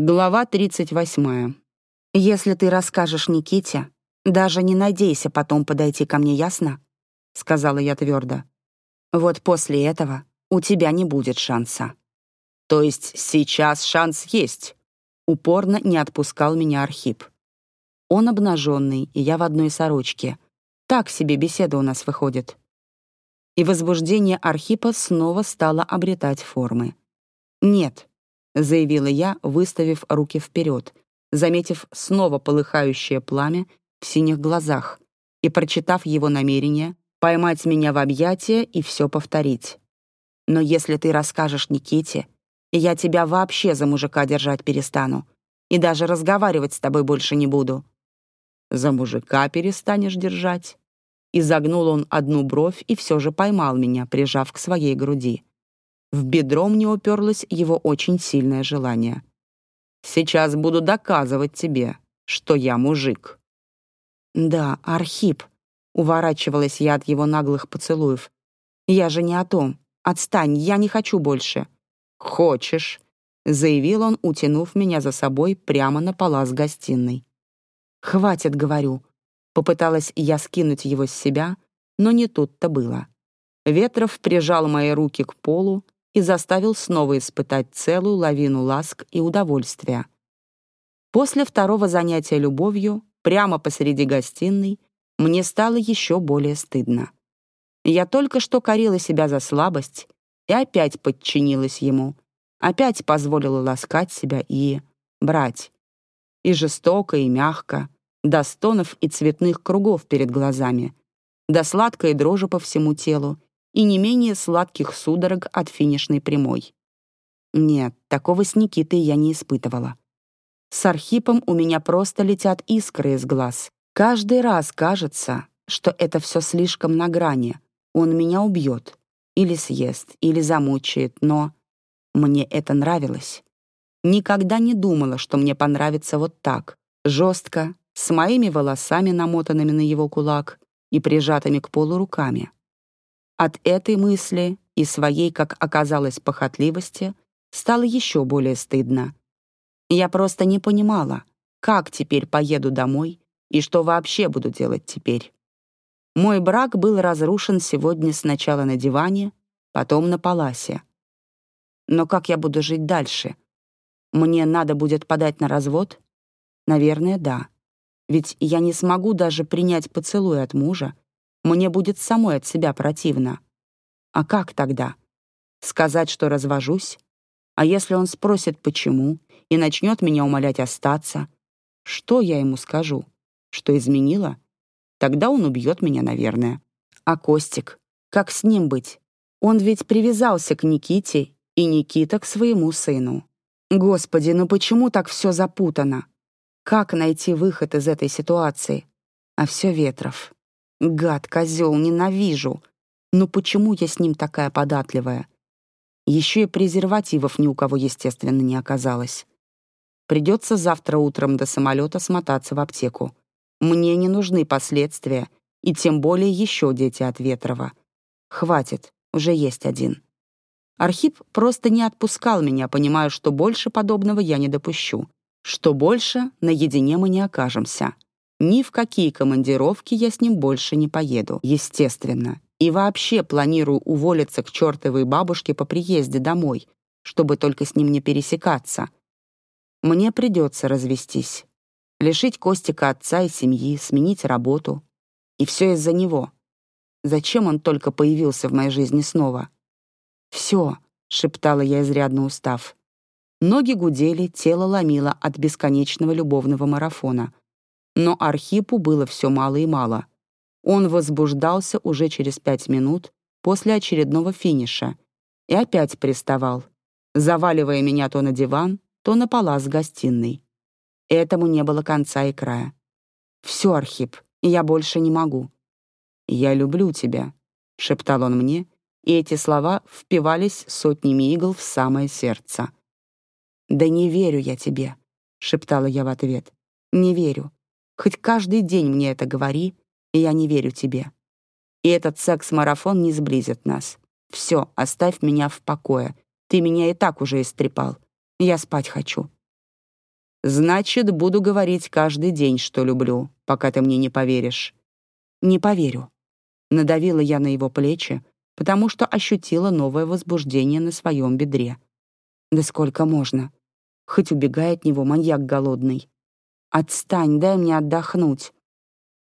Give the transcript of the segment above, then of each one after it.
Глава 38. «Если ты расскажешь Никите, даже не надейся потом подойти ко мне, ясно?» — сказала я твердо. «Вот после этого у тебя не будет шанса». «То есть сейчас шанс есть?» Упорно не отпускал меня Архип. Он обнаженный, и я в одной сорочке. Так себе беседа у нас выходит. И возбуждение Архипа снова стало обретать формы. «Нет, заявила я, выставив руки вперед, заметив снова полыхающее пламя в синих глазах и прочитав его намерение поймать меня в объятия и все повторить. Но если ты расскажешь Никите, я тебя вообще за мужика держать перестану и даже разговаривать с тобой больше не буду. За мужика перестанешь держать? Изогнул он одну бровь и все же поймал меня, прижав к своей груди. В бедро мне уперлось его очень сильное желание. «Сейчас буду доказывать тебе, что я мужик». «Да, Архип», — уворачивалась я от его наглых поцелуев. «Я же не о том. Отстань, я не хочу больше». «Хочешь», — заявил он, утянув меня за собой прямо на палас гостиной. «Хватит, — говорю». Попыталась я скинуть его с себя, но не тут-то было. Ветров прижал мои руки к полу, и заставил снова испытать целую лавину ласк и удовольствия. После второго занятия любовью, прямо посреди гостиной, мне стало еще более стыдно. Я только что корила себя за слабость и опять подчинилась ему, опять позволила ласкать себя и брать. И жестоко, и мягко, до стонов и цветных кругов перед глазами, до сладкой дрожи по всему телу и не менее сладких судорог от финишной прямой. Нет, такого с Никитой я не испытывала. С Архипом у меня просто летят искры из глаз. Каждый раз кажется, что это все слишком на грани. Он меня убьет. Или съест, или замучает, но... Мне это нравилось. Никогда не думала, что мне понравится вот так, жестко, с моими волосами, намотанными на его кулак и прижатыми к полу руками. От этой мысли и своей, как оказалось, похотливости стало еще более стыдно. Я просто не понимала, как теперь поеду домой и что вообще буду делать теперь. Мой брак был разрушен сегодня сначала на диване, потом на паласе. Но как я буду жить дальше? Мне надо будет подать на развод? Наверное, да. Ведь я не смогу даже принять поцелуй от мужа, мне будет самой от себя противно. А как тогда? Сказать, что развожусь? А если он спросит, почему, и начнет меня умолять остаться? Что я ему скажу? Что изменила? Тогда он убьет меня, наверное. А Костик? Как с ним быть? Он ведь привязался к Никите, и Никита к своему сыну. Господи, ну почему так все запутано? Как найти выход из этой ситуации? А все Ветров. Гад, козел, ненавижу. Но почему я с ним такая податливая? Еще и презервативов ни у кого, естественно, не оказалось. Придется завтра утром до самолета смотаться в аптеку. Мне не нужны последствия, и тем более еще дети от Ветрова. Хватит, уже есть один. Архип просто не отпускал меня, понимая, что больше подобного я не допущу, что больше наедине мы не окажемся. Ни в какие командировки я с ним больше не поеду, естественно. И вообще планирую уволиться к чертовой бабушке по приезде домой, чтобы только с ним не пересекаться. Мне придется развестись. Лишить Костика отца и семьи, сменить работу. И все из-за него. Зачем он только появился в моей жизни снова? «Все», — шептала я, изрядно устав. Ноги гудели, тело ломило от бесконечного любовного марафона — но Архипу было все мало и мало. Он возбуждался уже через пять минут после очередного финиша и опять приставал, заваливая меня то на диван, то на палас гостиной. Этому не было конца и края. «Все, Архип, я больше не могу». «Я люблю тебя», — шептал он мне, и эти слова впивались сотнями игл в самое сердце. «Да не верю я тебе», — шептала я в ответ. «Не верю. Хоть каждый день мне это говори, и я не верю тебе. И этот секс-марафон не сблизит нас. Все, оставь меня в покое. Ты меня и так уже истрепал. Я спать хочу. Значит, буду говорить каждый день, что люблю, пока ты мне не поверишь. Не поверю. Надавила я на его плечи, потому что ощутила новое возбуждение на своем бедре. Да сколько можно? Хоть убегай от него, маньяк голодный. Отстань, дай мне отдохнуть.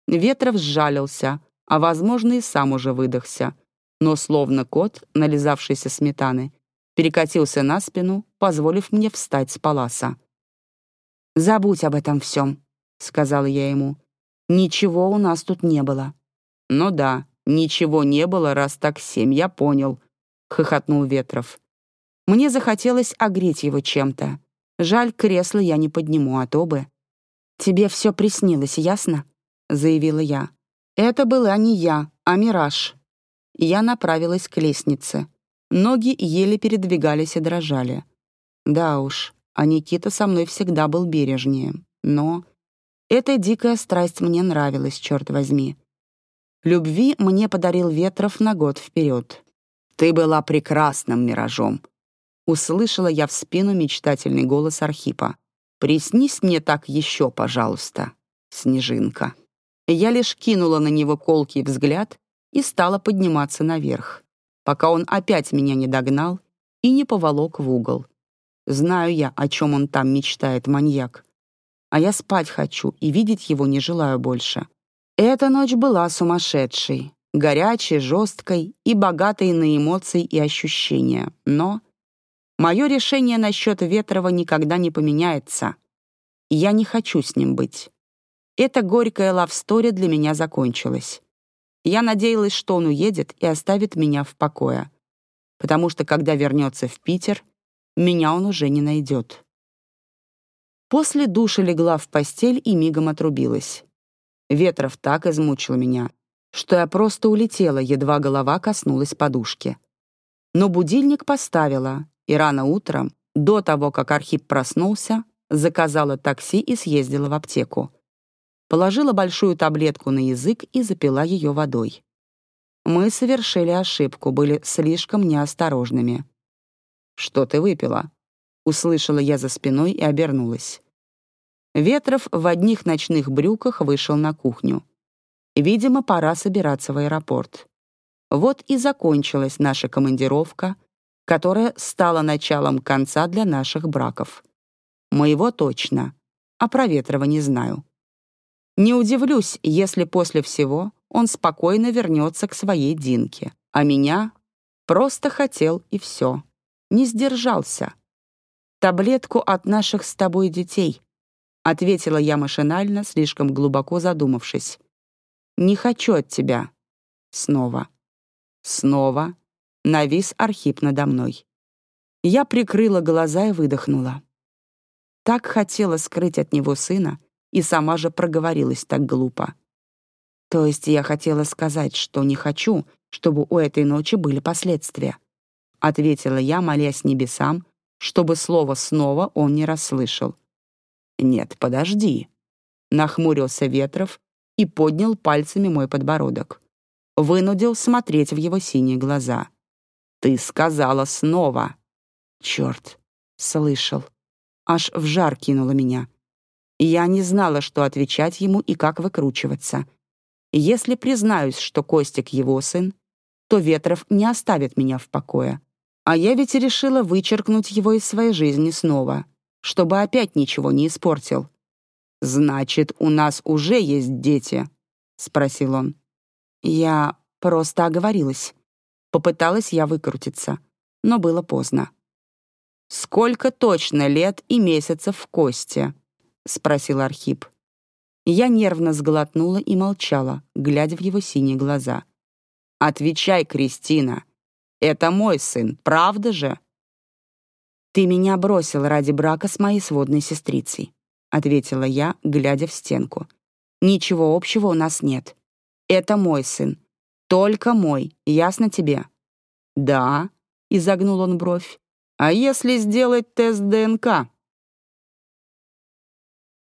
Ветров сжалился, а, возможно, и сам уже выдохся. Но, словно кот, нализавшийся сметаны, перекатился на спину, позволив мне встать с паласа. «Забудь об этом всем», — сказала я ему. «Ничего у нас тут не было». «Ну да, ничего не было, раз так семь, я понял», — хохотнул Ветров. Мне захотелось огреть его чем-то. Жаль, кресло я не подниму, а то бы. «Тебе все приснилось, ясно?» — заявила я. Это была не я, а мираж. Я направилась к лестнице. Ноги еле передвигались и дрожали. Да уж, а Никита со мной всегда был бережнее. Но эта дикая страсть мне нравилась, черт возьми. Любви мне подарил Ветров на год вперед. «Ты была прекрасным миражом», — услышала я в спину мечтательный голос Архипа. «Приснись мне так еще, пожалуйста, Снежинка». Я лишь кинула на него колкий взгляд и стала подниматься наверх, пока он опять меня не догнал и не поволок в угол. Знаю я, о чем он там мечтает, маньяк. А я спать хочу и видеть его не желаю больше. Эта ночь была сумасшедшей, горячей, жесткой и богатой на эмоции и ощущения. Но мое решение насчет Ветрова никогда не поменяется. Я не хочу с ним быть. Эта горькая лавстори для меня закончилась. Я надеялась, что он уедет и оставит меня в покое. Потому что, когда вернется в Питер, меня он уже не найдет. После душа легла в постель и мигом отрубилась. Ветров так измучил меня, что я просто улетела, едва голова коснулась подушки. Но будильник поставила, и рано утром, до того, как Архип проснулся, заказала такси и съездила в аптеку. Положила большую таблетку на язык и запила ее водой. Мы совершили ошибку, были слишком неосторожными. «Что ты выпила?» Услышала я за спиной и обернулась. Ветров в одних ночных брюках вышел на кухню. Видимо, пора собираться в аэропорт. Вот и закончилась наша командировка, которая стала началом конца для наших браков. Моего точно, а про Ветрова не знаю. Не удивлюсь, если после всего он спокойно вернется к своей Динке, а меня просто хотел и все не сдержался. «Таблетку от наших с тобой детей», — ответила я машинально, слишком глубоко задумавшись. «Не хочу от тебя». Снова. Снова навис Архип надо мной. Я прикрыла глаза и выдохнула. Так хотела скрыть от него сына, и сама же проговорилась так глупо. То есть я хотела сказать, что не хочу, чтобы у этой ночи были последствия ответила я, молясь небесам, чтобы слово снова он не расслышал. «Нет, подожди», — нахмурился Ветров и поднял пальцами мой подбородок. Вынудил смотреть в его синие глаза. «Ты сказала снова». «Черт, слышал. Аж в жар кинуло меня. Я не знала, что отвечать ему и как выкручиваться. Если признаюсь, что Костик его сын, то Ветров не оставит меня в покое. А я ведь решила вычеркнуть его из своей жизни снова, чтобы опять ничего не испортил. «Значит, у нас уже есть дети?» — спросил он. Я просто оговорилась. Попыталась я выкрутиться, но было поздно. «Сколько точно лет и месяцев в Косте?» — спросил Архип. Я нервно сглотнула и молчала, глядя в его синие глаза. «Отвечай, Кристина!» Это мой сын, правда же?» «Ты меня бросил ради брака с моей сводной сестрицей», — ответила я, глядя в стенку. «Ничего общего у нас нет. Это мой сын. Только мой, ясно тебе?» «Да», — изогнул он бровь. «А если сделать тест ДНК?»